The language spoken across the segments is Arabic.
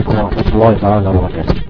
السلام عليكم ورحمة الله تعالى وبركاته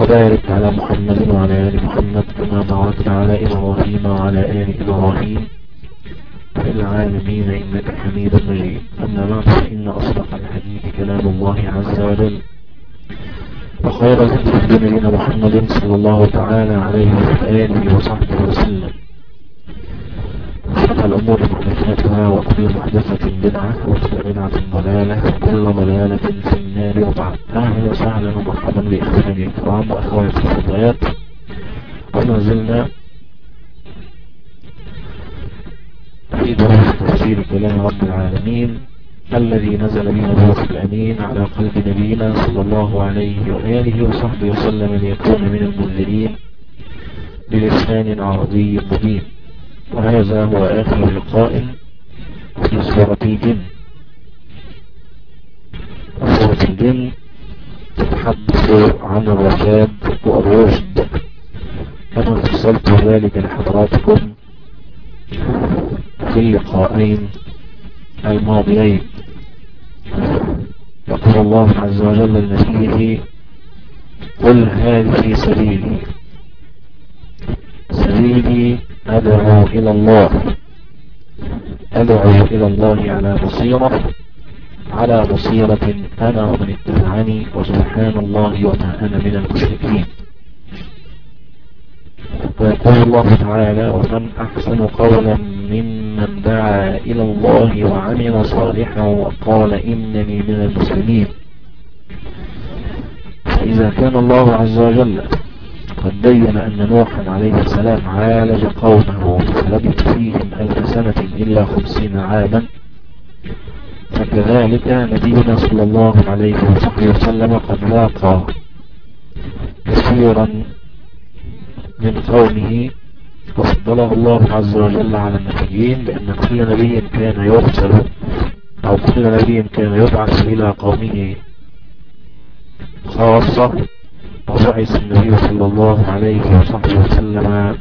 وبارك على محمد وعلى آل محمد كما باركت على إبراهيم وعلى آل إبراهيم في العالمين إنك حميد مجيد. أما بعد فإن أصدق الحديث كلام الله عز وجل. وخير الهدي نبينا محمد صلى الله تعالى عليه وآله وصحبه وسلم. الأمور محدثاتها وكل محدثة بدعة وكل بدعة ضلالة وكل ضلالة في النار وبعد. أهلا وسهلا ومرحبا بإخواني الكرام وأخواتي الفضيات وما زلنا في دروس تفسير كلام رب العالمين الذي نزل به الروح الأمين على قلب نبينا صلى الله عليه وآله وصحبه وسلم ليكون من المنذرين بلسان عربي مبين. وهذا هو آخر لقاء في سورة الجن. سورة الجن تتحدث عن الرشاد والرشد. كما فصلت ذلك لحضراتكم في اللقاءين الماضيين. يقول الله عز وجل لنبيه قل هذه سبيلي. سبيلي أدعو إلى الله. أدعو إلى الله على بصيرة. على بصيرة أنا ومن اتبعني وسبحان الله وما أنا من المشركين. ويقول الله تعالى ومن أحسن قولا ممن دعا إلى الله وعمل صالحا وقال إنني من المسلمين. فإذا كان الله عز وجل قد بين أن نوحا عليه السلام عالج قومه فلبث فيهم ألف سنة إلا خمسين عاما. فكذلك نبينا صلى الله عليه وسلم قد لاقى كثيرا من قومه وفضله الله عز وجل على النبيين بأن كل نبي كان يرسل أو كل نبي كان يبعث إلى قومه خاصة وبعث النبي صلى الله عليه وصحبه وسلم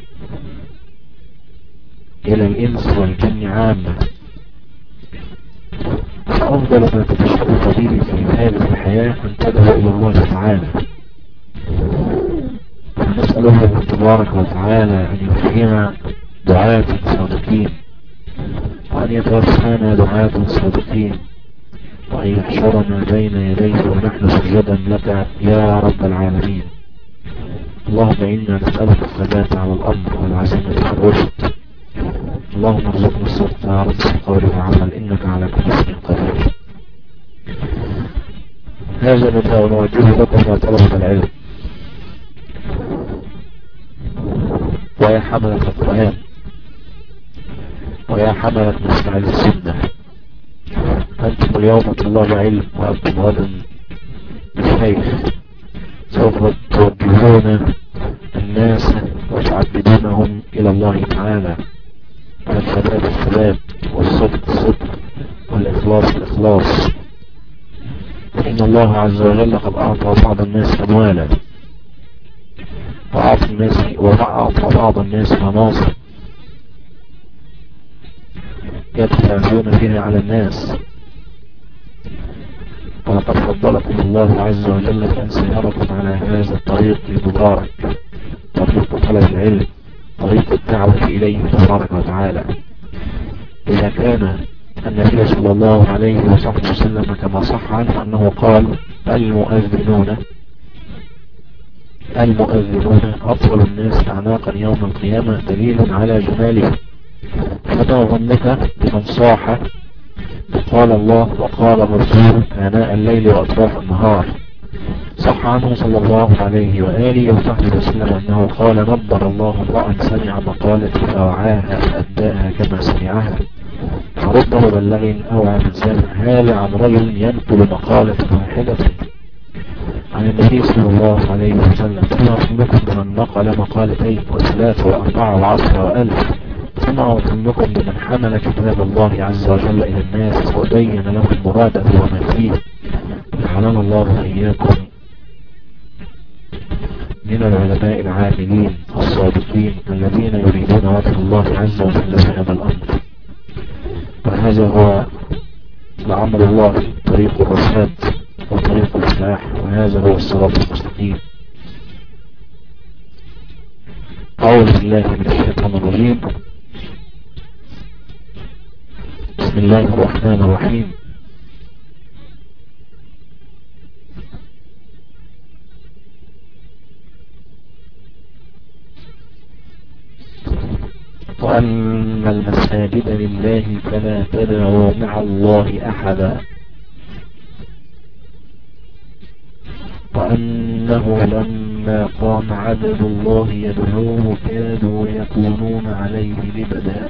إلى الإنس والجن عامة. فأفضل ما تتشعر به في هذه الحياة أن تدعو إلى الله تعالى. ونسأله تبارك وتعالى أن يفهم دعاة صادقين وأن يتوفانا دعاة صادقين. وأن يحشرنا بين يديه ونحن سجدا لك يا رب العالمين. اللهم إنا نسألك الثبات على الأمر والعزيمة في الرشد اللهم ارزقنا الصدق يا رب في القول والعمل إنك على كل شيء قدير. هذا مما نوجهه لكم يا طلبة العلم. ويا حملة القرآن. ويا حملة مسمع السنة أنتم اليوم طلاب علم وأنتم غدا الشيخ سوف توجهون الناس وتعبدونهم إلى الله تعالى. والثبات الثبات والصدق الصدق والإخلاص الإخلاص. فإن الله عز وجل قد أعطى بعض الناس أموالا. وأعطى الناس وأعطى بعض الناس مناصب. يتفاعلون فيها على الناس. ولقد فضلكم الله عز وجل بأن سيركم على هذا الطريق المبارك. طريق طلب العلم طريق الدعوة إليه تبارك وتعالى. إذا كان النبي صلى الله عليه وصحبه وسلم كما صح عنه أنه قال المؤذنون المؤذنون أطول الناس أعناقا يوم القيامة دليل على جماله فما ظنك بمن صاح. قال الله وقال الرسول آناء الليل وأطراف النهار. صح عنه صلى الله عليه وآله وصحبه وسلم أنه قال نبر الله امرأ سمع مقالة فوعاها فأداها كما سمعها. فرب مبلغ من سامع هذا عن رجل ينقل مقالة واحدة. عن النبي صلى الله عليه وسلم ثم أخبركم بمن نقل مقالتين وثلاث وأربعة وعشر وألف ثم أخبركم بمن حمل كتاب الله عز وجل إلى الناس وبين لهم مراده وما فيه جعلنا الله إياكم من العلماء العاملين الصادقين الذين يريدون وجه الله عز وجل في هذا الأمر. وهذا هو لعمل الله طريق الرشاد وطريق الإصلاح وهذا هو الصراط المستقيم. أعوذ بالله من الشيطان الرجيم. بسم الله الرحمن الرحيم. وأن المساجد لله فلا تدعوا مع الله أحدا. وأنه لما قام عدد الله يدعوه كادوا يكونون عليه لبدا.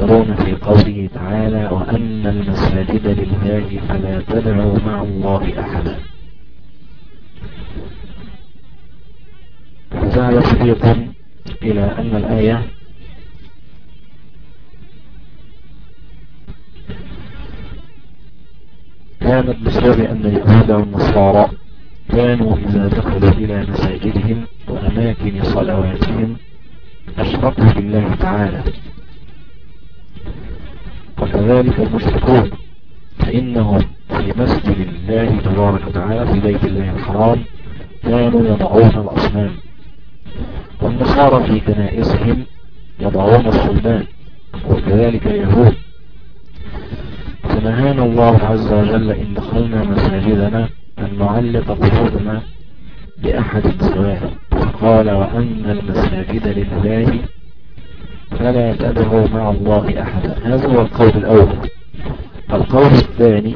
المفسرون في قوله تعالى وأن المساجد لله فلا تدعوا مع الله أحدا. ذهب فريق إلى أن الآية كانت بسبب أن اليهود والنصارى كانوا إذا دخلوا إلى مساجدهم وأماكن صلواتهم أشركوا بالله تعالى. وكذلك المشركون فإنهم في مسجد الله تبارك وتعالى في بيت الله الحرام كانوا يضعون الأصنام. والنصارى في كنائسهم يضعون الصلبان وكذلك اليهود. فنهانا الله عز وجل إن دخلنا مساجدنا أن نعلق قلوبنا بأحد سواه فقال وأن المساجد لله فلا تدعوا مع الله أحدا هذا هو القول الأول. القول الثاني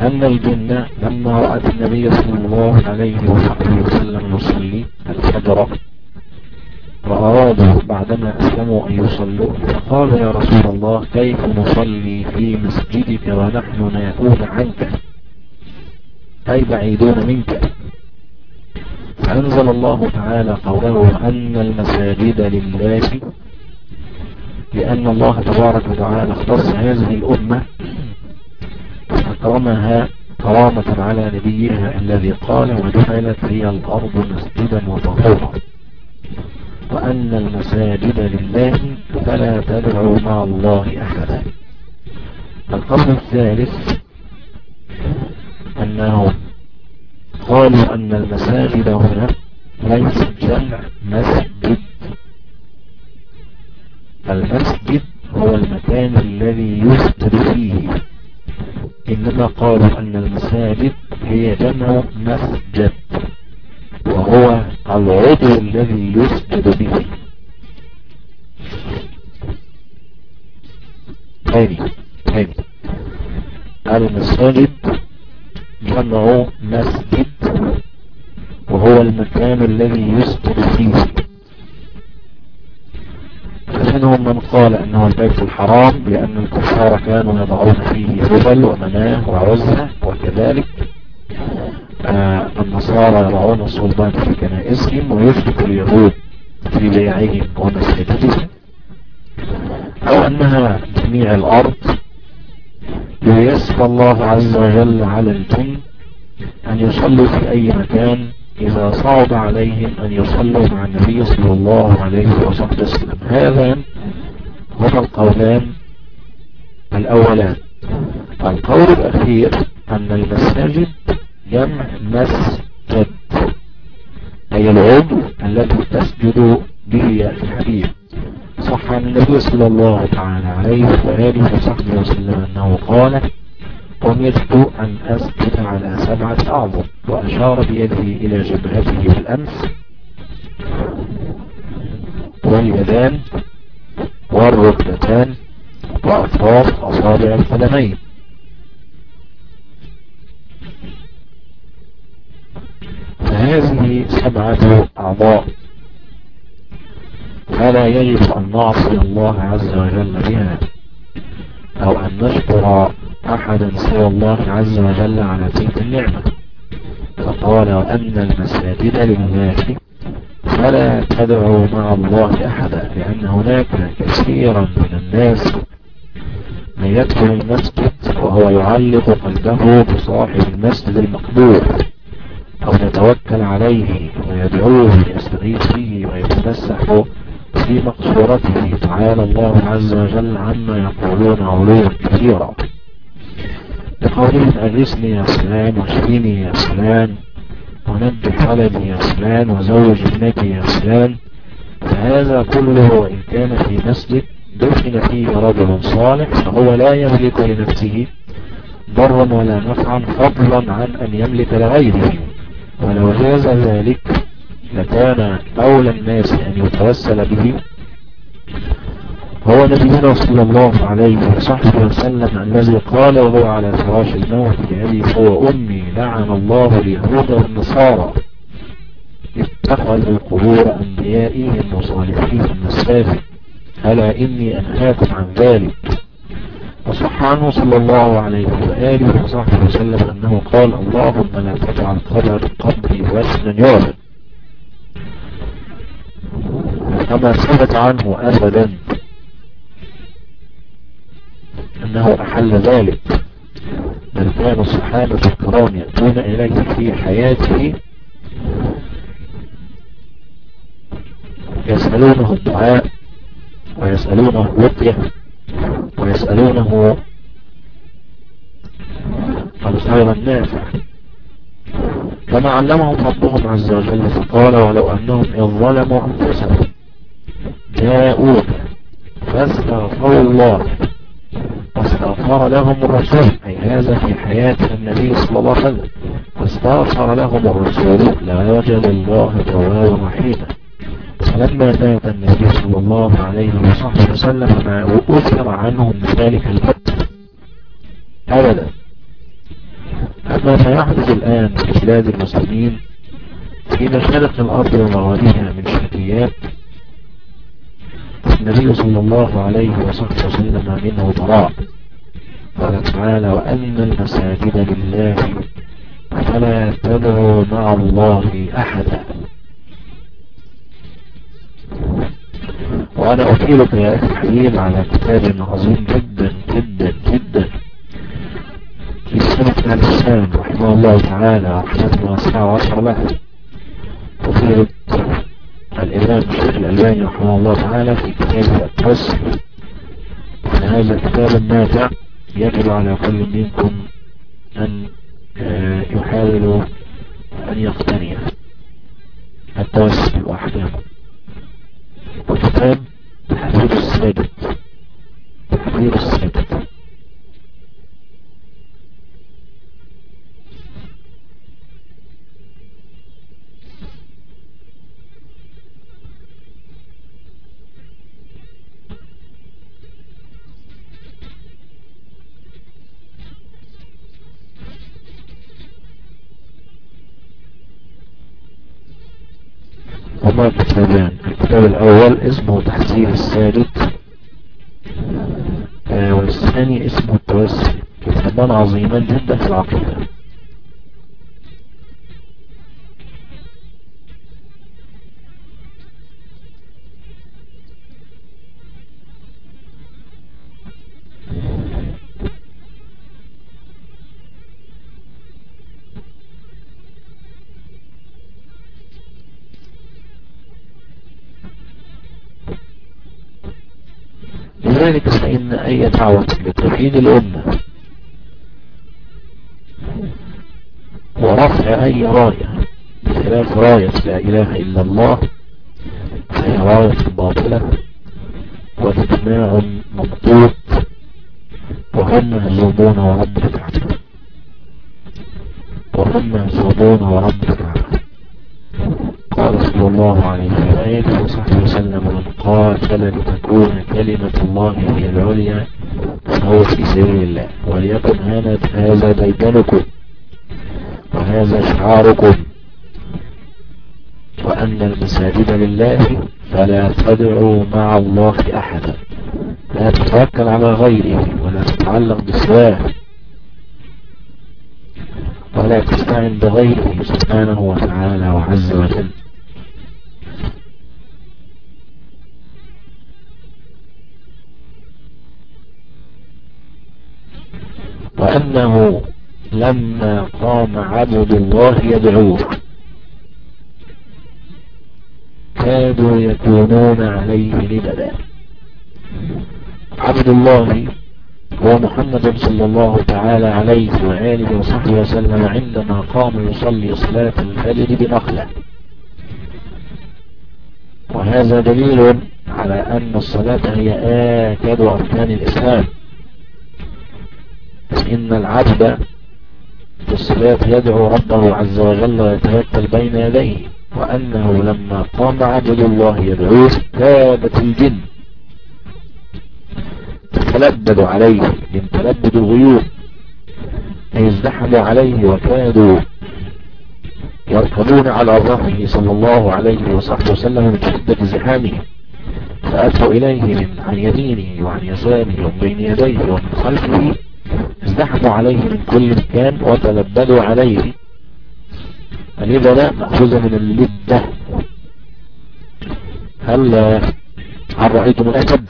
أن الجنة لما رأت النبي صلى الله عليه وسلم يصلي الفجر وأرادوا بعدما أسلموا أن يصلوا فقال يا رسول الله كيف نصلي في مسجدك ونحن ناهون عنك؟ أي بعيدون منك؟ فأنزل الله تعالى قوله أن المساجد لله لأن الله تبارك وتعالى اختص هذه الأمة فأكرمها كرامة على نبيها الذي قال وجعلت هي الأرض مسجدا وطهورا. وأن المساجد لله فلا تدعوا مع الله أحدا. القول الثالث أنه قالوا أن المساجد هنا ليس جمع مسجد. المسجد هو المكان الذي يسجد فيه. إنما قالوا أن المساجد هي جمع مسجد وهو العضو الذي يسجد به. ثاني ثاني. المساجد جمع مسجد وهو المكان الذي يسجد فيه. فمنهم من قال إنه البيت الحرام لأن الكفار كانوا يضعون فيه هبل ومناه وعزة وكذلك آه النصارى يضعون الصلبان في كنائسهم ويشرك اليهود في بيعهم ومسجدهم. أو أنها جميع الأرض ليسر الله عز وجل على الجن أن يصلوا في أي مكان إذا صعب عليهم أن يصلوا مع النبي صلى الله عليه وسلم. هذا هما القولان الأولان. القول الأخير أن المساجد جمع مسجد أي العضو الذي تسجد به الحبيب صح عن النبي صلى الله تعالى عليه وآله وصحبه وسلم أنه قال أمرت أن أسجد على سبعة أعظم وأشار بيده إلى جبهته بالأمس واليدان والركبتان وأطراف أصابع القدمين. فهذه سبعة أعضاء. فلا يجب أن نعصي الله عز وجل بها أو أن نشكر أحدا سوى الله عز وجل على تلك النعمة. فقال وأن المساجد لله فلا تدعوا مع الله أحدا لأن هناك كثيرا من الناس من يدخل المسجد وهو يعلق قلبه بصاحب المسجد المقبول أو يتوكل عليه ويدعوه ليستغيث به ويتمسح في مقصورته. تعالى الله عز وجل عما يقولون علوا كثيرا بقولهم أغسني يا فلان واشفيني يا فلان ونبي حلبي يا فلان وزوج ابنتي يا فلان. فهذا كله وإن كان في مسجد دفن فيه رجل صالح فهو لا يملك لنفسه ضرا ولا نفعا فضلا عن أن يملك لغيره. ولو جاز ذلك لكان أولى الناس أن يتوسل به. هو نبينا صلى الله عليه وصحبه وسلم الذي قال وهو على فراش الموت بأبي هو أمي لعن الله اليهود والنصارى. اتخذوا قبور أنبيائهم وصالحيهم مساجد ألا إني أنهاكم عن ذلك. وصح عنه صلى الله عليه وآله وصحبه وسلم أنه قال اللهم لا تجعل قبر قبري وزنا يعبد كما ثبت عنه أبدا. أنه أحل ذلك. بل كان الصحابة الكرام يأتون إليه في حياته يسألونه الدعاء ويسألونه الوقية ويسألونه الخير النافع كما علمهم ربهم عز وجل فقال ولو أنهم إذ ظلموا أنفسهم جاءوك فاستغفروا الله. واستغفر لهم الرسول. أي هذا في حياة النبي صلى الله عليه وسلم. فاستغفر لهم الرسول. لا وجد الله توابا رحيما. فلما مات النبي صلى الله عليه وصحبه وسلم ما أثر عنهم ذلك البت أبدا. أما ما يحدث الآن في بلاد المسلمين في مشارق الأرض ومغاربها من شركيات النبي صلى الله عليه وصحبه وسلم منه براء قال تعالى وأن المساجد لله فلا تدعوا مع الله أحدا. وأنا أطيلك يا أخي الحبيب على كتاب عظيم جدا جدا جدا. في سنة الإسلام رحمه الله تعالى رحمة واسعة وعشر له. أطيلك الإمام الألباني رحمه الله تعالى في كتابه التوسل. أن هذا الكتاب النافع يجب على كل منكم أن يحاول أن يقتنيه التوسل وأحكامه وكتاب تحذير السادة تحذير السادة هما كتابان الكتاب الأول اسمه تحذير السادت آه والثاني اسمه التوسل. كتابان عظيمان جدا في العقيدة. لذلك فإن أي دعوة لتوحيد الأمة ورفع أي راية بخلاف راية لا إله إلا الله فهي راية باطلة وإجماع ممطوط وهم مهزومون ورب الكعبة وهم مهزومون ورب قال صلى الله عليه وآله وصحبه وسلم من قاتل لتكون كلمة الله هي العليا فهو في سبيل الله وليكن هذا هذا ديدنكم وهذا شعاركم وأن المساجد لله فلا تدعوا مع الله أحدا لا تتوكل على غيره ولا تتعلق بسواه ولا تستعن بغيره سبحانه وتعالى وعز وجل. وأنه لما قام عبد الله يدعوه كادوا يكونون عليه لبدا عبد الله هو محمد صلى الله تعالى عليه وآله وصحبه وسلم عندما قام يصلي صلاة الفجر بنقلة وهذا دليل على أن الصلاة هي آكد أركان الإسلام. إن العبد في الصلاة يدعو ربه عز وجل ويتوكل بين يديه وأنه لما قام عبد الله يدعوه كادت الجن. تتلبد عليه من تلبد الغيوم. أي ازدحموا عليه وكادوا يركبون على ظهره صلى الله عليه وصحبه وسلم من شدة زحامه. فأتوا إليه من عن يمينه وعن يساره ومن بين يديه ومن خلفه ازدحموا عليه من كل مكان وتلبدوا عليه لا مأخوذة من اللبة هل هل رأيتم الأسد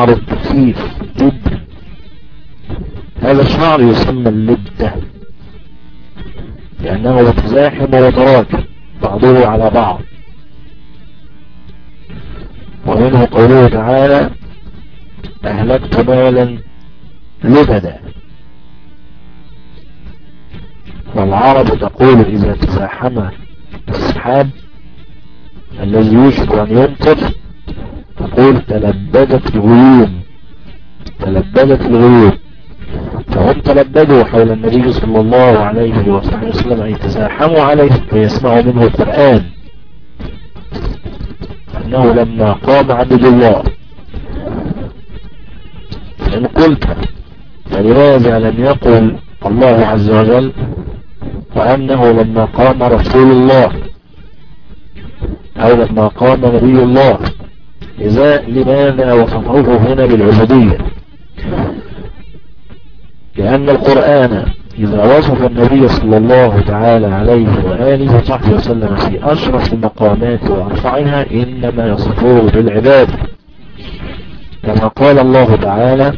شعر كثيف جدا هذا الشعر يسمى اللبدة. لأنه يتزاحم ويتراكم بعضه على بعض. ومنه قوله تعالى أهلكت مالا لبدا. والعرب تقول إذا تزاحم السحاب الذي يشبه أن يمطر تقول تلبدت الغيوم تلبدت الغيوم. فهم تلبدوا حول النبي صلى الله عليه وسلم أي تزاحموا عليه فيسمعوا منه القرآن. أنه لما قام عبد الله إن قلت فلماذا لم يقل الله عز وجل؟ وأنه لما قام رسول الله أو لما قام نبي الله إذا لماذا وصفه هنا بالعبودية؟ لأن القرآن إذا وصف النبي صلى الله تعالى عليه وآله وصحبه وسلم في أشرف المقامات وأرفعها إنما يصفه بالعباد. كما قال الله تعالى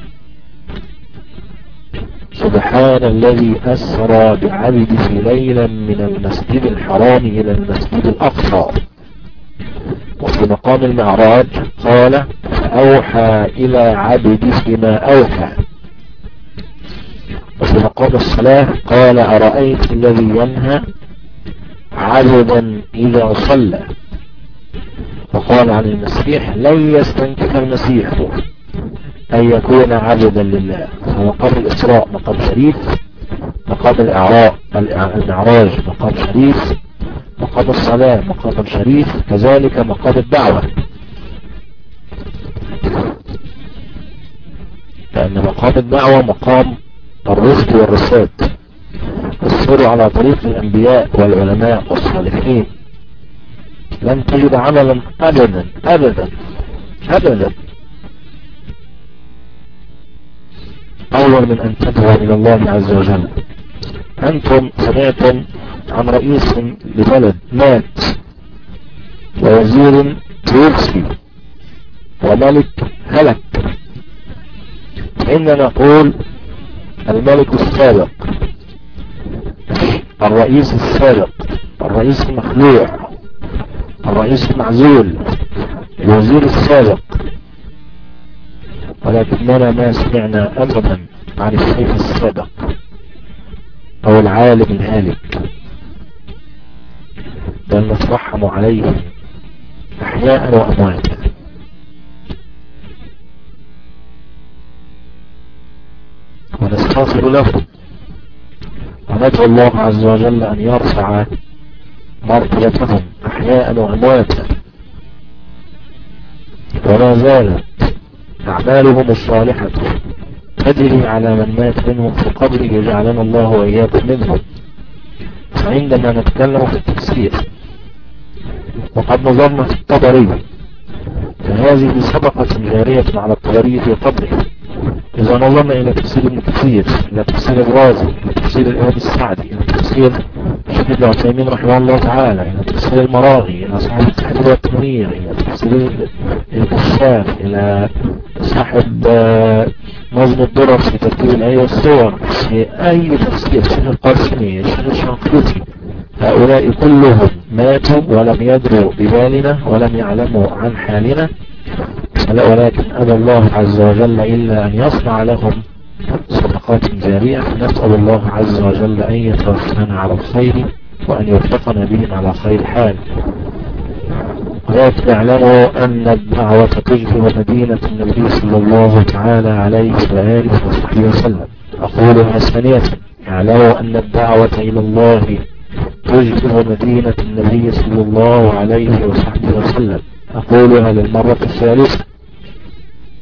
سبحان الذي أسرى بعبده ليلا من المسجد الحرام إلى المسجد الأقصى. وفي مقام المعراج قال فأوحى إلى عبده ما أوحى. وفي مقام الصلاة قال أرأيت الذي ينهى عبدا إذا صلى. وقال عن المسيح لن يستنكف المسيح أن يكون عبدا لله. فمقام الإسراء مقام شريف. مقام الإعراء المعراج مقام شريف. مقام الصلاة مقام شريف كذلك مقام الدعوة. لأن مقام الدعوة مقام الرشد والرشاد السر على طريق الأنبياء والعلماء والصالحين. لن تجد عملا أبدا أبدا أبدا. أول من أن تدعو إلى الله عز وجل. أنتم سمعتم عن رئيس لبلد مات ووزير توفي وملك هلك. فإننا نقول الملك السابق الرئيس السابق الرئيس المخلوع الرئيس المعزول الوزير السابق. ولكننا ما سمعنا أبدا عن الشيخ السابق أو العالم الهالك. بل نترحم عليهم أحياء وأمواتا ونستغفر لهم وندعو الله عز وجل أن يرفع مرضيتهم أحياء وأمواتا وما زالت أعمالهم الصالحة تجري على من مات منهم في قبره يجعلنا الله وإياكم منهم. فعندما نتكلم في التفسير وقد نظرنا في الطبري فهذه صدقة جارية على الطبري في قبره إذا نظرنا إلى تفسير ابن كثير إلى تفسير الرازي إلى تفسير الإمام السعدي إلى تفسير الشيخ العثيمين رحمه الله تعالى إلى تفسير المراغي إلى صاحب التحرير والتنوير إلى تفسير الكشاف إلى صاحب نظم الدرر في ترتيب الآية والصور في أي تفسير الشيخ القاسمي الشيخ الشنقيطي. هؤلاء كلهم ماتوا ولم يدروا ببالنا ولم يعلموا عن حالنا. ولكن أبى الله عز وجل إلا أن يصنع لهم صدقات جارية. نسأل الله عز وجل أن يتوفنا على الخير وأن يوفقنا بهم على خير حال ولكن اعلموا أن الدعوة تجبر مدينة النبي صلى الله تعالى عليه وآله وصحبه وسلم. أقولها ثانية. اعلموا أن الدعوة إلى الله تجبر مدينة النبي صلى الله عليه وصحبه وسلم. أقولها للمرة الثالثة.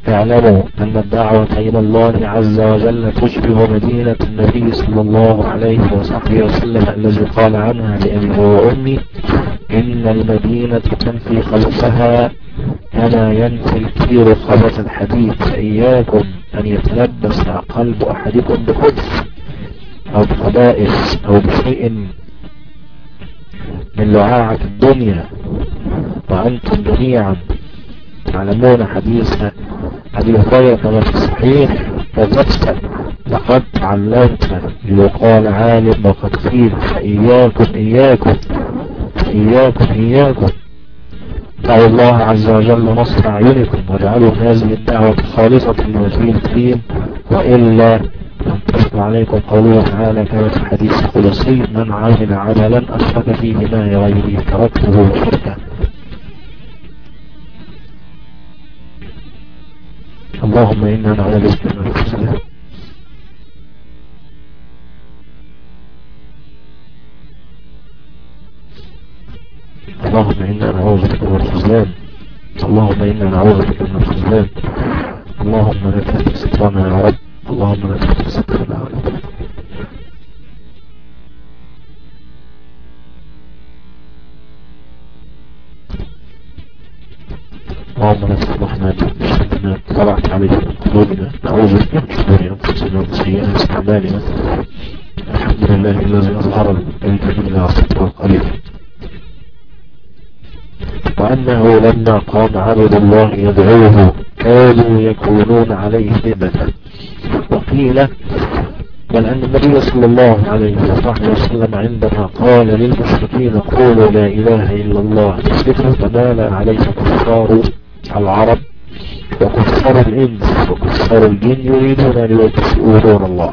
اعلموا أن الدعوة إلى الله عز وجل تشبه مدينة النبي صلى الله عليه وصحبه وسلم الذي قال عنها لأبي وأمي إن المدينة تنفي خلفها كما ينفي الكير خبث الحديد فإياكم أن يتلبس قلب أحدكم بخبث أو بخبائث أو بشيء من لعاعة الدنيا وأنتم جميعا تعلمون حديث أبي هريرة كما في الصحيح كذبت لقد علمت يقال عالم وقد قيل فإياكم إياكم إياكم إياكم. دعوا الله عز وجل نصر أعينكم واجعلوا هذه الدعوة خالصة لوجهه الكريم وإلا عليكم قوله تعالى كما في حديث القدسي من عمل عملا أشرك فيه ما غيره تركته وشركه اللهم إنا نعوذ بك من اللهم إنا نعوذ بك من الخزلان اللهم إنا نعوذ بك من الخزلان اللهم لا تهدي سترنا يا رب. اللهم لا سترنا يا رب اللهم لا تصلحنا بشركنا طلعت عليك من قلوبنا نعوذ بك من شرور انفسنا وسيئات اعمالنا الحمد لله الذي اظهر الكريم لا صدق القليل وأنه لما قام عبد الله يدعوه كانوا يكونون عليه ذبة وقيل بل أن النبي صلى الله عليه وسلم عندما قال للمشركين قولوا لا إله إلا الله تسلكوا تمال عليه كفار العرب وكفار الإنس وكفار الجن يريدون أن يطفئوا نور الله.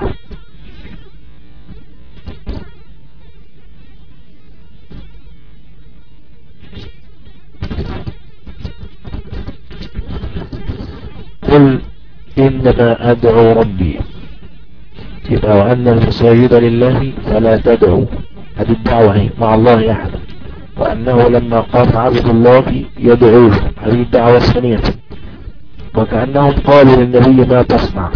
قل إنما أدعو ربي. يبقى وأن المساجد لله فلا تدعو. هذه الدعوة مع الله أحدا وأنه لما قام عبد الله يدعوه. هذه الدعوة الثانية. وكأنهم قالوا للنبي ما تصنع.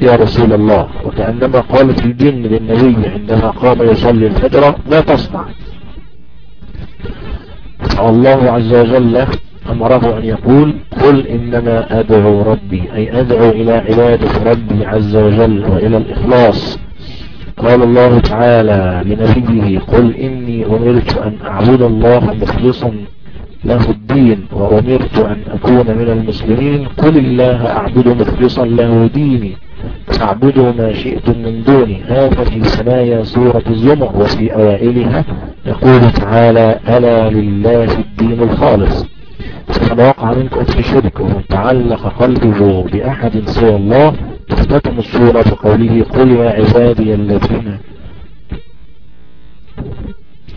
يا رسول الله. وكأنما قالت الجن للنبي عندما قام يصلي الفجر ما تصنع. الله عز وجل أمره أن يقول قل إنما أدعو ربي أي أدعو إلى عبادة ربي عز وجل وإلى الإخلاص. قال الله تعالى لنبيه قل إني أمرت أن أعبد الله مخلصا له الدين وأمرت أن أكون من المسلمين قل الله أعبد مخلصا له ديني فاعبدوا ما شئتم من دوني. هذا في ثنايا سورة الزمر وفي أوائلها يقول تعالى ألا لله الدين الخالص. فمن وقع منكم في شرك ومن تعلق قلبه بأحد سوى الله تختتم السورة بقوله قل يا عبادي الذين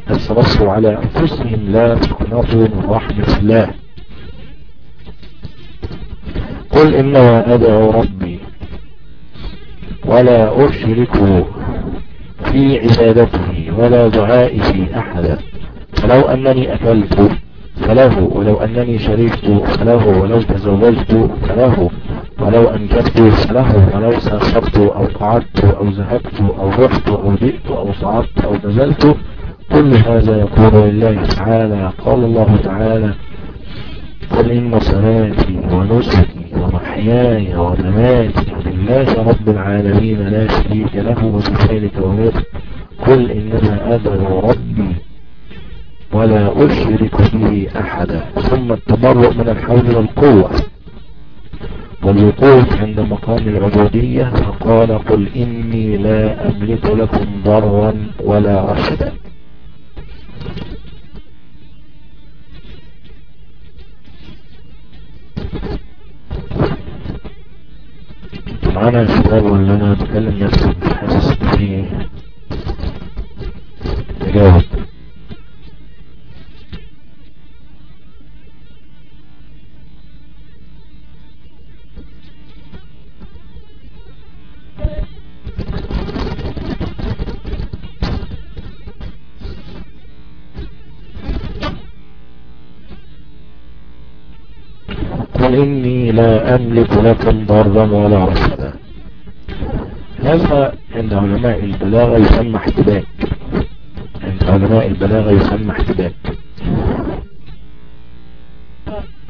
أسرسوا على أنفسهم لا تقنطوا من رحمة الله قل إنما أدعو ربي ولا أشرك في عبادته ولا دعائه أحدا فلو أنني أكلت فله ولو أنني شريكت فله ولو تزوجت فله. ولو أنجبت فله. ولو سافرت أو قعدت أو ذهبت أو رحت أو جئت أو صعدت أو نزلت كل هذا يكون لله تعالى قال الله تعالى قل إن صلاتي ونسكي ومحياي ومماتي لله رب العالمين لا شريك له وبذلك أمرت قل إنما أدعو ربي ولا أشرك به أحدا. ثم التبرؤ من الحول والقوة. والوقوف عند مقام العبودية فقال قل إني لا أملك لكم ضرا ولا رشدا. معنا الشباب ولا أنا بتكلم نفسي مش حاسس في تجاوب لا أملك لكم ضرا ولا رشدا هذا عند علماء البلاغة يسمى احتباك. عند علماء البلاغة يسمى احتباك.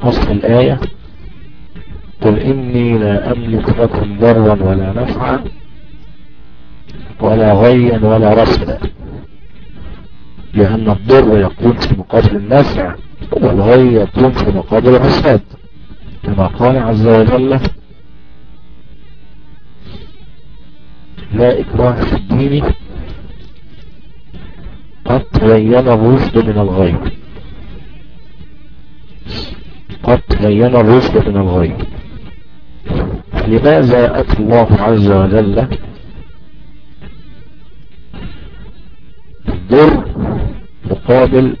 أصل الآية قل إني لا أملك لكم ضرا ولا نفعا ولا غيا ولا رسلا لأن الضر يكون في مقابل النفع والغي يكون في مقابل الفساد كما قال عز وجل لا إكراه في الدين قد تبين الرشد من الغي قد تبين الرشد من الغي لماذا أتى الله عز وجل الضر مقابل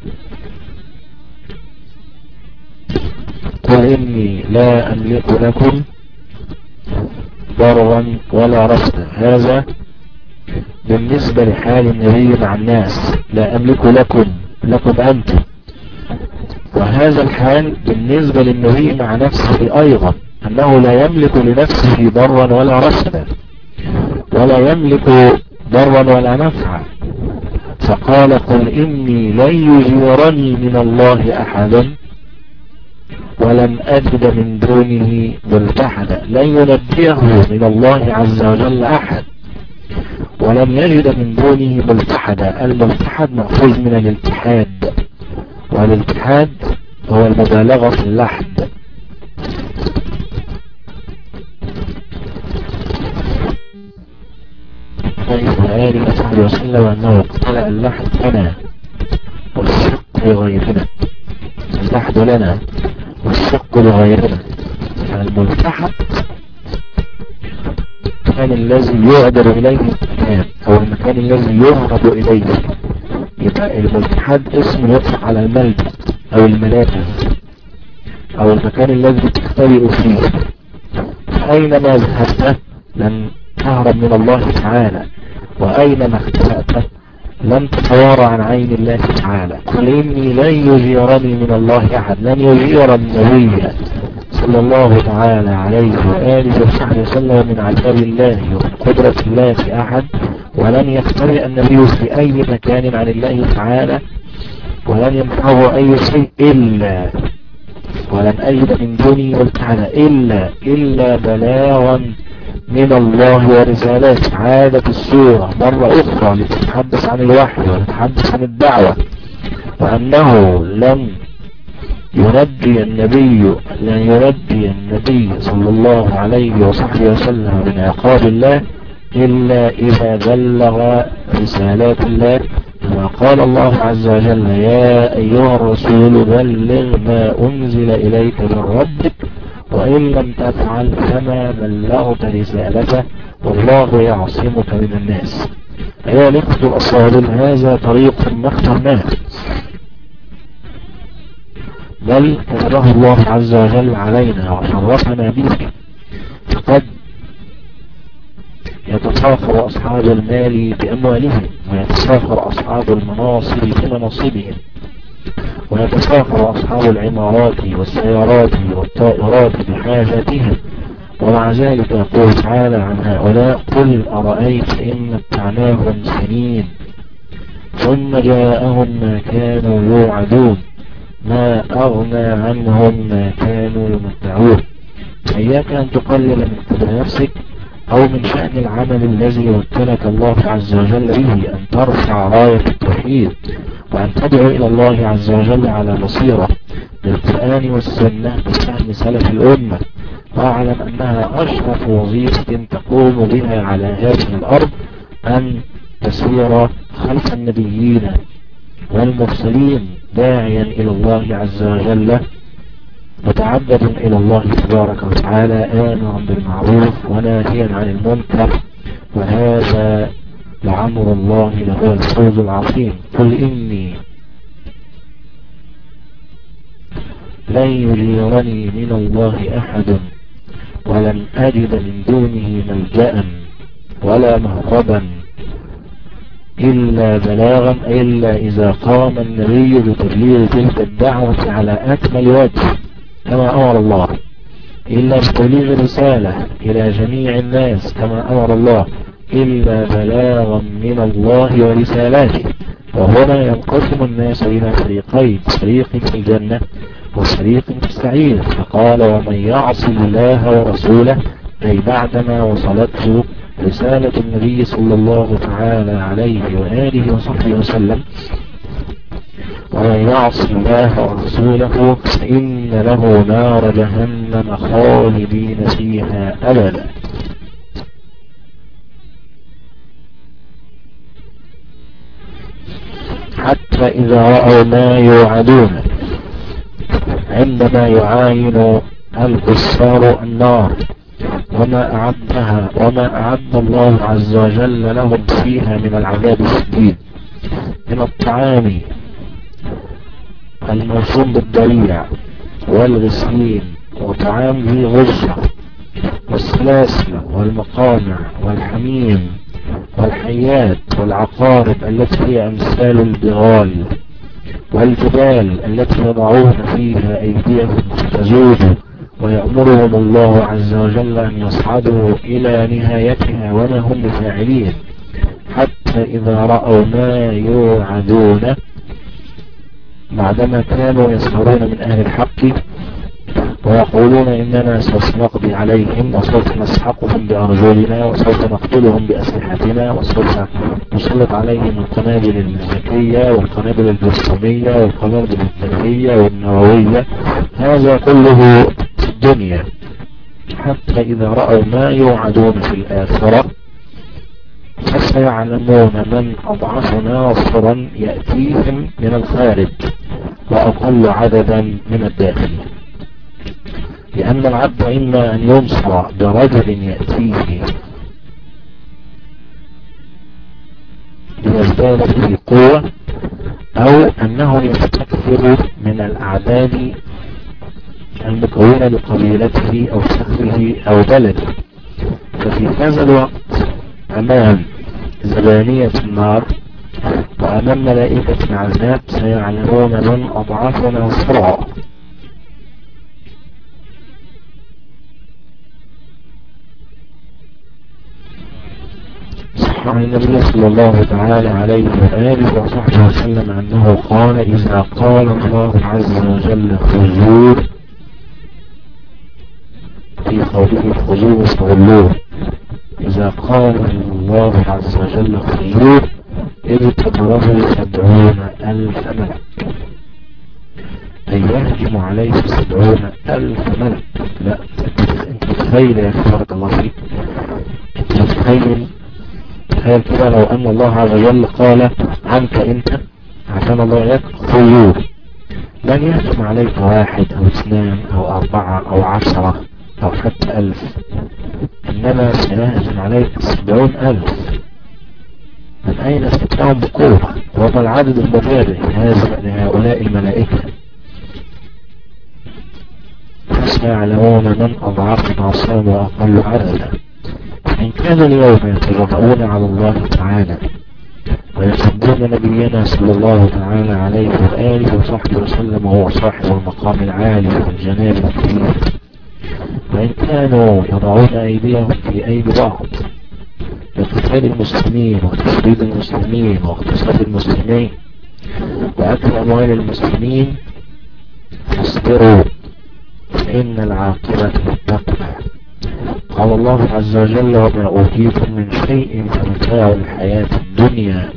قل إني لا أملك لكم ضررا ولا رشدا هذا بالنسبة لحال النبي مع الناس. لا أملك لكم لكم أنتم. وهذا الحال بالنسبة للنبي مع نفسه أيضا أنه لا يملك لنفسه ضرا ولا رشدا ولا يملك ضرا ولا نفعا. فقال قل إني لن يجيرني من الله أحدا ولم أجد من دونه ملتحدا. لن ينبيه من الله عز وجل أحد. ولم يجد من دونه ملتحدا. الملتحد مأخوذ من الالتحاد. والالتحاد هو المبالغة في اللحد. طيب آله وصحبه وسلم أنه اقتلع اللحد لنا والشق لغيرنا. اللحد لنا. والشق لغيرنا فالملتحد المكان الذي يعدل إليه المكان أو المكان الذي يهرب إليه. يبقى الملتحد اسم يطلق على الملبس أو الملابس أو المكان الذي تختبئ فيه. أينما ذهبت لن تهرب من الله تعالى؟ وأينما اختبأت لن تتوارى عن عين الله تعالى. قل إني لن يجيرني من الله أحد لن يجير النبي صلى الله تعالى عليه وآله وصحبه وسلم من عذاب الله ومن قدرة الله في أحد. ولن يختبئ النبي في أي مكان عن الله تعالى. ولن ينفعه أي شيء إلا. ولن أجد من دونه والتعالى إلا إلا بلاغا. من الله ورسالات عادة السورة مرة أخرى لتتحدث عن الوحي ونتحدث عن الدعوة وأنه لم ينبي النبي لن ينبي النبي صلى الله عليه وصحبه وسلم من عقاب الله إلا إذا بلغ رسالات الله. كما قال الله عز وجل يا أيها الرسول بلغ ما أنزل إليك من ربك وإن لم تفعل فما بلغت رسالته والله يعصمك من الناس. أيها الإخوة الأصابل هذا طريق ما اخترناه. بل كتبه الله عز وجل علينا وشرفنا به فقد يتفاخر أصحاب المال بأموالهم ويتفاخر أصحاب المناصب بمناصبهم. ويتفاخر أصحاب العمارات والسيارات والطائرات بحاجاتهم ومع ذلك يقول تعالى عن هؤلاء قل أرأيت إن متعناهم سنين ثم جاءهم ما كانوا يوعدون ما أغنى عنهم ما كانوا يمتعون. إياك أن تقلل من قدر نفسك أو من شأن العمل الذي وكلك الله عز وجل به أن ترفع راية التوحيد. وأن تدعو إلى الله عز وجل على بصيرة بالقرآن والسنة بفهم سلف الأمة واعلم أنها أشرف وظيفة تقوم بها على هذه الأرض أن تسير خلف النبيين والمرسلين داعيا إلى الله عز وجل متعبدا إلى الله تبارك وتعالى آمرا بالمعروف وناهيا عن المنكر وهذا لعمر الله له الفوز العظيم. قل إني لن يجيرني من الله أحد ولن أجد من دونه ملجأ ولا مهربا إلا بلاغا إلا إذا قام النبي بتبليغ تلك الدعوة على أكمل وجه كما أمر الله إلا بتبليغ رسالة إلى جميع الناس كما أمر الله. إلا بلاغا من الله ورسالاته وهنا ينقسم الناس إلى فريقين فريق في الجنة وفريق في السعير. فقال ومن يعص الله ورسوله أي بعدما وصلته رسالة النبي صلى الله تعالى عليه وآله وصحبه وسلم ومن يعص الله ورسوله فإن له نار جهنم خالدين فيها أبدا. حتى إذا رأوا ما يوعدون. عندما يعاين الكسار النار وما أعدها وما أعد الله عز وجل لهم فيها من العذاب الشديد. من الطعام الموصول بالضريع والغسلين وطعام ذي غصة والسلاسل والمقامع والحميم والحيات والعقارب التي هي أمثال البغال والجبال التي يضعون فيها أيديهم تزود ويأمرهم الله عز وجل أن يصعدوا إلى نهايتها وما هم بفاعلين حتى إذا رأوا ما يوعدون بعدما كانوا يسهرون من أهل الحق ويقولون إننا سوف نقضي عليهم وسوف نسحقهم بأرجلنا وسوف نقتلهم بأسلحتنا وسوف نسلط عليهم القنابل الذكية والقنابل الجرثومية والقنابل الذكية والنووية. هذا كله في الدنيا. حتى إذا رأوا ما يوعدون في الآخرة فسيعلمون من أضعف ناصرا يأتيهم من الخارج وأقل عددا من الداخل. لأن العبد إما أن ينصر برجل يأتيه ليزداد فيه قوة أو أنه يستكثر من الأعداد المكونة لقبيلته أو شخصه أو بلده. ففي هذا الوقت أمام زبانية النار وأمام ملائكة العذاب سيعلمون من أضعفنا صرعا عن النبي صلى الله تعالى عليه وآله وصحبه وسلم أنه قال إذا قال الله عز وجل خذوه في قوله خذوه فغلوه إذا قال الله عز وجل خذوه اجتبره سبعون ألف ملك. أي يهجم عليه سبعون ألف ملك. لا أنت متخيل يا بارك الله فيك؟ أنت متخيل تخيل كده لو أن الله عز وجل قال عنك أنت؟ عشان الله ياك خيور لن يهجم عليك واحد أو اثنان أو أربعة أو عشرة أو حتى ألف. إنما سيهجم عليك سبعون ألف. من أين استطاعوا بقوة؟ وما العدد المبالغ هذا لهؤلاء الملائكة؟ فسيعلمون من أضعف ناصرا واقل عددا. إن كان اليوم يتجرؤون على الله تعالى ويسبون نبينا صلى الله تعالى عليه وآله وصحبه وسلم وهو صاحب المقام العالي والجناب الكبير وإن كانوا يضعون أيديهم في أيدي بعض لقتال المسلمين وتشريد المسلمين واغتصاب المسلمين وأكل أموال المسلمين فاصبروا فإن العاقبة للتقوى. قال الله عز وجل وما أوتيتم من شيء فمتاع الحياة الدنيا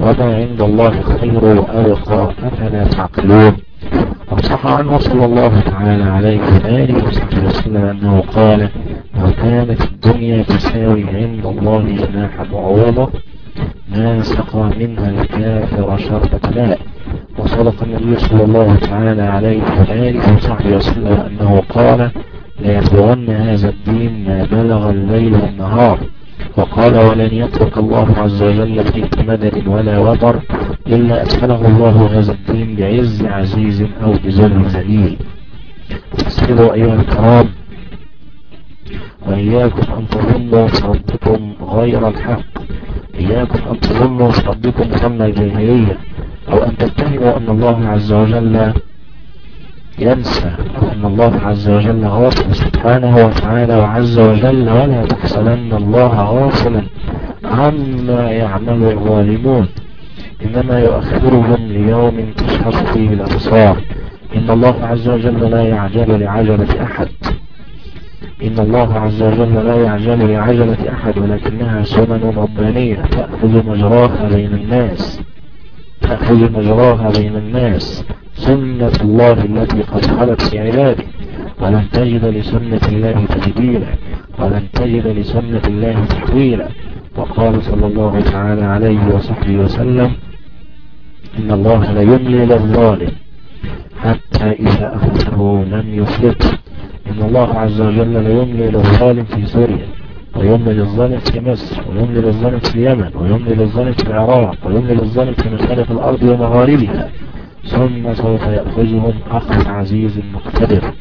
وما عند الله خير وأبقى أفلا تعقلون؟ وصح عنه صلى الله تعالى عليه وآله وصحبه وسلم أنه قال لو كانت الدنيا تساوي عند الله جناح بعوضة ما سقى منها الكافر شربة ماء. وصدق النبي صلى الله تعالى عليه وآله وصحبه وسلم أنه قال ليبلغن هذا الدين ما بلغ الليل والنهار. وقال ولن يترك الله عز وجل في مدد ولا وطر إلا أسفله الله هذا الدين بعز عزيز أو بذل ذليل. فاسفروا أيها الكرام. وإياكم أن تظنوا صدكم غير الحق. إياكم أن تظنوا صدكم ظن الجاهلية. أو أن تتهموا أن الله عز وجل ينسى. أن الله عز وجل غافل سبحانه وتعالى وعز وجل ولا تحسبن الله غافلا عما يعمل الظالمون. إنما يؤخرهم ليوم تشخص فيه الأبصار. إن الله عز وجل لا يعجل لعجلة أحد. إن الله عز وجل لا يعجل لعجلة أحد ولكنها سنن ربانية. تأخذ مجراها بين الناس. تأخذ مجراها بين الناس. سنة الله التي قد خلت في عباده. ولن تجد لسنة الله تبديلا. ولن تجد لسنة الله تحويلا. وقال صلى الله تعالى عليه وصحبه وسلم إن الله ليملي للظالم حتى إذا أخذه لم يفلته إن الله عز وجل ليملي للظالم في سوريا. ويملي للظالم في مصر. ويملي للظالم في اليمن. ويملي للظالم في العراق. ويملي للظالم في مشارق الأرض ومغاربها. ثم سوف يأخذهم أخذ عزيز مقتدر.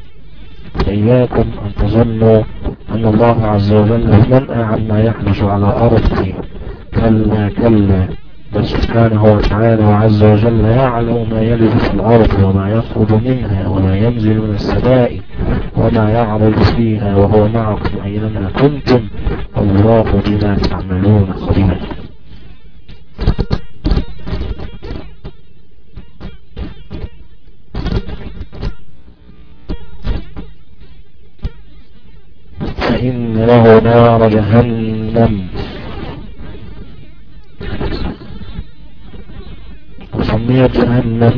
إياكم أن تظنوا أن الله عز وجل منأى عما يحدث على أرضه. كلا كلا. بل سبحانه وتعالى وعز وجل يعلم ما يلد في الأرض وما يخرج منها وما ينزل من السماء وما يعرض فيها وهو معكم أينما كنتم. الله بما تعملون خبير. فإن له نار جهنم. وسميت جهنم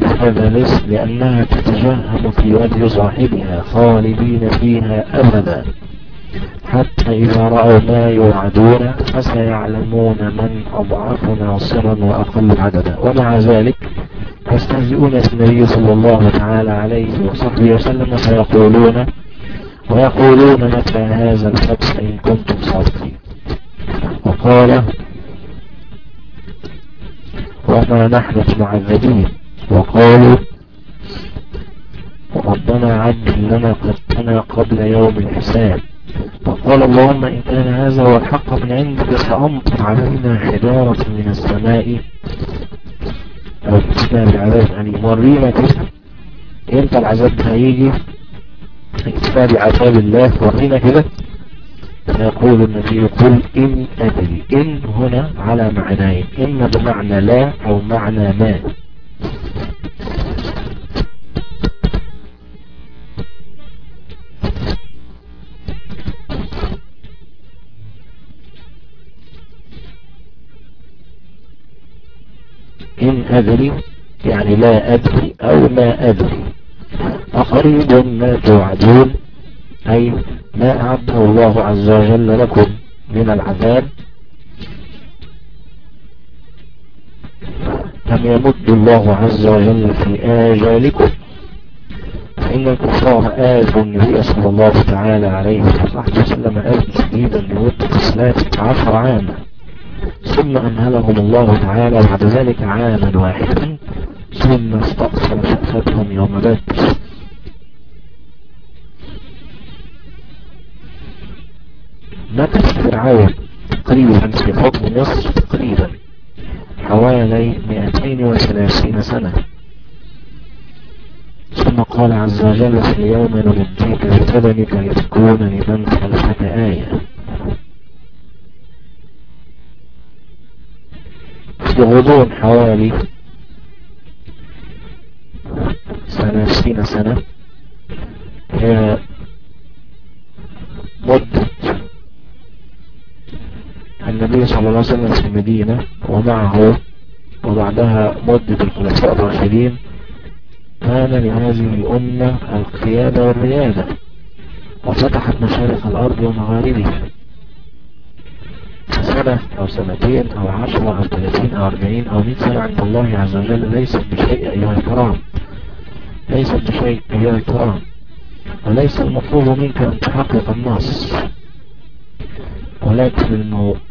بهذا الاسم لأنها تتجهم في وجه صاحبها خالدين فيها أبدا. حتى إذا رأوا ما يوعدون فسيعلمون من أضعف ناصرا وأقل عددا. ومع ذلك يستهزئون النبي صلى الله تعالى عليه وصحبه وسلم فيقولون ويقولون متى هذا الفتح إن كنتم صادقين. وقال وما نحن معذبين وقالوا ربنا عجل لنا قدنا قبل يوم الحساب. وقال اللهم إن كان هذا هو الحق من عندك فأمطر علينا حجارة من السماء. أو كتاب العذاب يعني مرينا كده. إمتى العذاب هيجي؟ كتاب عذاب الله ورينا كده؟ فيقول النبي قل إن أدري. إن هنا على معنيين إن بمعنى لا أو معنى ما. إن أدري يعني لا أدري أو ما أدري. أقريب ما توعدون أي ما أعده الله عز وجل لكم من العذاب. لم يمد الله عز وجل في آجالكم. فإن الكفار آذوا النبي صلى الله تعالى عليه وسلم آذ شديدا لمدة ثلاثة عشر عاما. ثم أنهلهم الله تعالى بعد ذلك عاما واحدا. ثم استأصل شأفتهم يوم بدر مكث فرعون تقريبا في حكم مصر تقريبا حوالي 230 سنة. ثم قال عز وجل في اليوم ننجيك ببدنك لتكون لمن خلفك آية. في غضون حوالي ثلاثين سنة. هي مدة النبي صلى الله عليه وسلم في المدينة ومعه وبعدها مدة الخلفاء الراشدين. كان لهذه الأمة القيادة والريادة وفتحت مشارق الأرض ومغاربها. سنة أو سنتين أو عشرة أو ثلاثين أو أربعين أو مئة سنة عند الله عز وجل ليست بشيء أيها الكرام. ليست بشيء أيها الكرام. وليس المطلوب منك أن تحقق النص. ولكن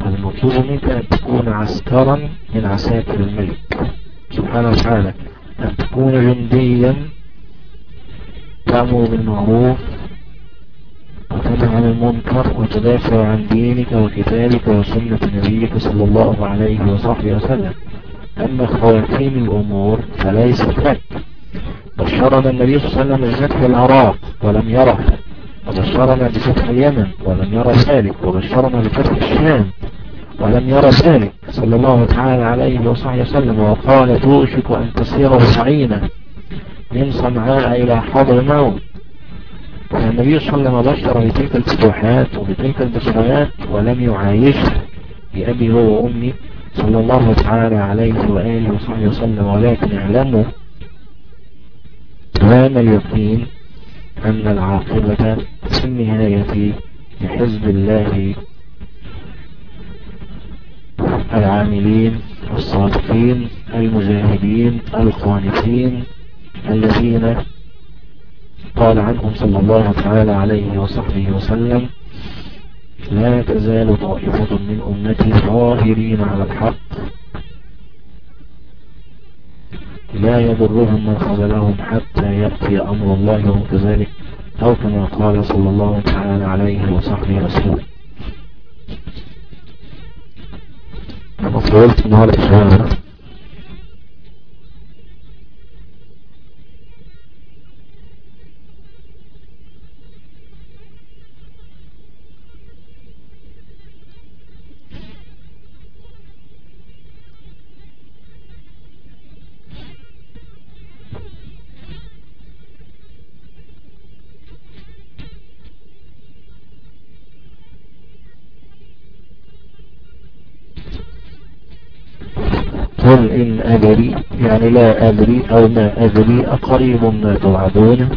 المطلوب منك أن تكون عسكرا من عساكر الملك. سبحانه وتعالى. أن تكون جنديا. تأمر بالمعروف. وتنهى عن المنكر وتدافع عن دينك وكتابك وسنة نبيك صلى الله عليه وصحبه وسلم. أما خواتيم الأمور فليست لك بشرنا النبي صلى الله عليه وسلم بفتح العراق ولم يره. وبشرنا بفتح اليمن ولم يرى ذلك. وبشرنا بفتح الشام ولم يرى ذلك. صلى الله تعالى عليه وصحبه وسلم. وقال توشك أن تصير صعينا من صنعاء إلى حضر موت. فالنبي صلى الله عليه وسلم بشر بتلك الفتوحات وبتلك البشريات ولم يعايشها بأبي هو وأمي صلى الله تعالى عليه وآله وصحبه وسلم. ولكن اعلموا تمام اليقين أن العاقبة في النهاية لحزب الله العاملين الصادقين المجاهدين القانتين الذين قال عنهم صلى الله تعالى عليه وصحبه وسلم لا تزال طائفة من أمتي ظاهرين على الحق. لا يضرهم من خذلهم حتى يأتي أمر الله وهم كذلك أو كما قال صلى الله تعالى عليه وصحبه وسلم. أنا طولت النهاردة شهر أدري يعني لا أدري أو ما أدري أقريب ما توعدون؟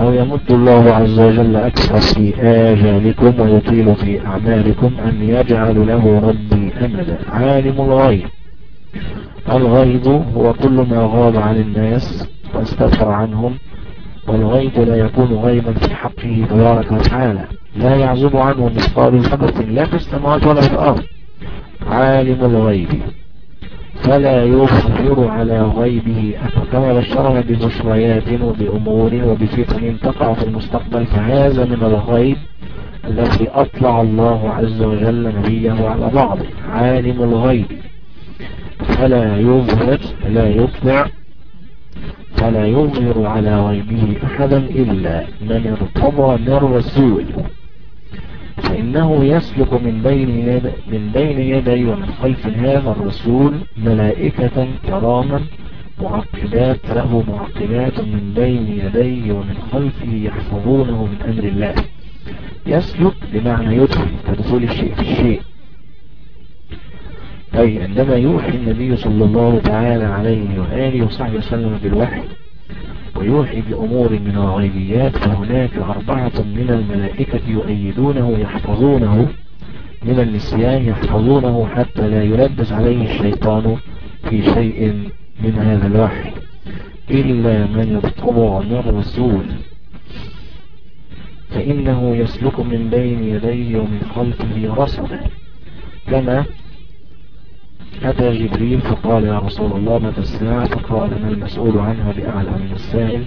أو يمد الله عز وجل أكثر في آجالكم ويطيل في أعمالكم أن يجعل له ربي أمدا؟ عالم الغيب. الغيب هو كل ما غاب عن الناس واستفر عنهم والغيب لا يكون غيبا في حقه تبارك وتعالى. لا يعزب عنه مثقال ذرة لا في السماوات ولا في الأرض. عالم الغيب. فلا يظهر على غيبه كما بشرنا ببشريات وبأمور وبفتن تقع في المستقبل فهذا من الغيب الذي أطلع الله عز وجل نبيه على بعضه عالم الغيب. فلا يظهر لا يطلع فلا يظهر على غيبه أحدا إلا من ارتضى من رسول. فإنه يسلك من بين يدي من بين يدي ومن خلف هذا الرسول ملائكة كراما معقبات له معقبات من بين يديه ومن خلفه يحفظونه من أمر الله. يسلك بمعنى يدخل كدخول الشيء في الشيء. أي عندما يوحي النبي صلى الله تعالى عليه وآله وصحبه وسلم بالوحي ويوحي بأمور من الغيبيات فهناك أربعة من الملائكة يؤيدونه يحفظونه من النسيان يحفظونه حتى لا يلبس عليه الشيطان في شيء من هذا الوحي إلا من ارتضى من الرسول. فإنه يسلك من بين يديه ومن خلفه رصدا كما أتى جبريل فقال يا رسول الله متى الساعة؟ فقال ما المسؤول عنها بأعلى من السائل.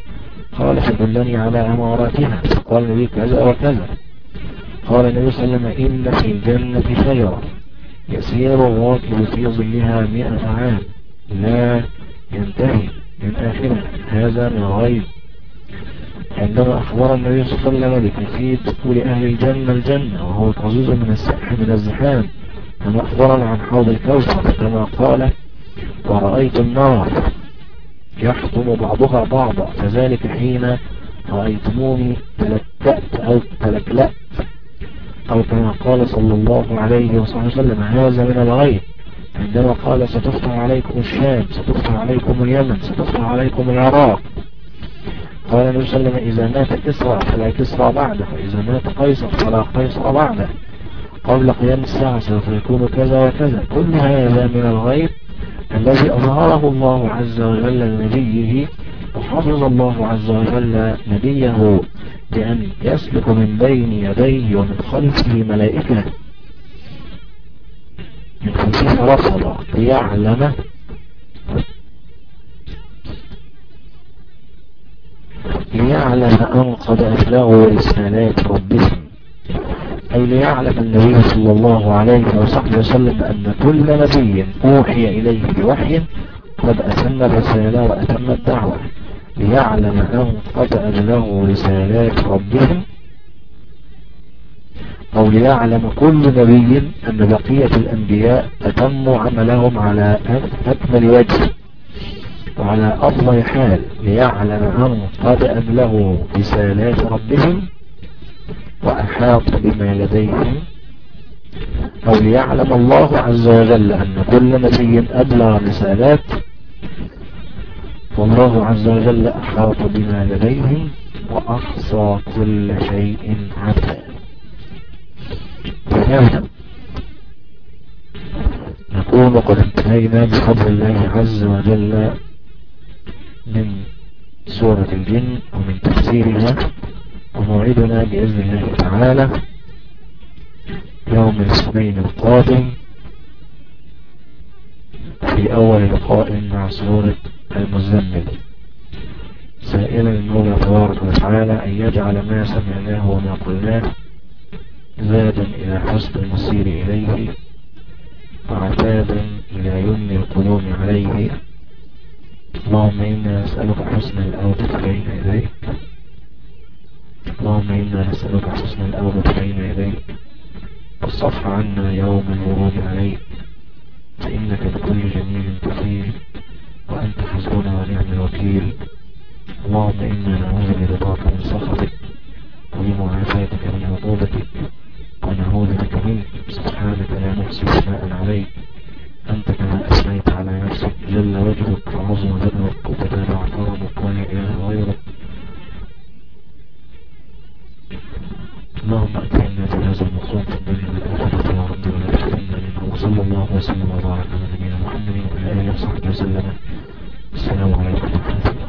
قال فدلني على أماراتها. فقال النبي كذا وكذا. قال النبي صلى الله عليه وسلم إن في الجنة خيرا. يسير الراكب في ظلها مئة عام. لا ينتهي من آخرها. هذا من غيب. عندما أخبر النبي صلى الله عليه وسلم بكيفية دخول أهل الجنة الجنة وهو تعزيز من من الزحام كما أخبرنا عن حوض الكوثر كما قال ورأيت النار يحطم بعضها بعضا فذلك حين رأيتموني تلتأت أو تلكلأت. أو كما قال صلى الله عليه وسلم هذا من الغيب. عندما قال ستفتح عليكم الشام ستفتح عليكم اليمن ستفتح عليكم العراق. قال النبي صلى الله عليه وسلم إذا مات كسرى فلا كسرى بعده وإذا مات قيصر فلا قيصر بعده. قبل قيام الساعة سوف يكون كذا وكذا. كل هذا من الغيب الذي أظهره الله عز وجل لنبيه وحفظ الله عز وجل نبيه بأن يسلك من بين يديه ومن خلفه ملائكة. من خلفه رصد ليعلم. ليعلم أن قد أفلغوا رسالات ربهم. أي ليعلم النبي صلى الله عليه وصحبه وسلم أن كل نبي أوحي إليه بوحي قد أتم الرسالة وأتم الدعوة ليعلم أن قد أبلغوا رسالات ربهم أو ليعلم كل نبي أن بقية الأنبياء أتموا عملهم على أكمل وجه على أفضل حال ليعلم أن قد أبلغوا رسالات ربهم وأحاط بما لديهم أو ليعلم الله عز وجل أن كل نبي أبلغ رسالات والله عز وجل أحاط بما لديهم وأحصى كل شيء عدا بهذا نكون قد انتهينا بفضل الله عز وجل من سورة الجن ومن تفسيرها. وموعدنا بإذن الله تعالى يوم الاثنين القادم في أول لقاء مع سورة المزمل. سائلا المولى تبارك وتعالى أن يجعل ما سمعناه وما قلناه زادا إلى حسن المسير إليه وعتادا إلى يمن القلوب عليه. اللهم إنا نسألك حسن الأوبة بين يديك. اللهم إنا نسألك حسن الأوبة بين يديك والصفح عنا يوم الورود عليك فإنك بكل جميل كثير وأنت حسبنا ونعم الوكيل اللهم إنا نعوذ برضاك من سخطك وبمعافاتك من عقوبتك ونعوذ بك منك سبحانك لا نحصي ثناء عليك أنت كما أثنيت على نفسك جل وجهك وعظم ذنبك وتتابع كرمك ولا إله غيرك اللهم اكرمنا بهذا المقام في الدنيا والاخره يا رب ولا تحرمنا منه وصلى الله وسلم وبارك على نبينا محمد وعلى آله وصحبه وسلم. السلام عليكم ورحمة الله.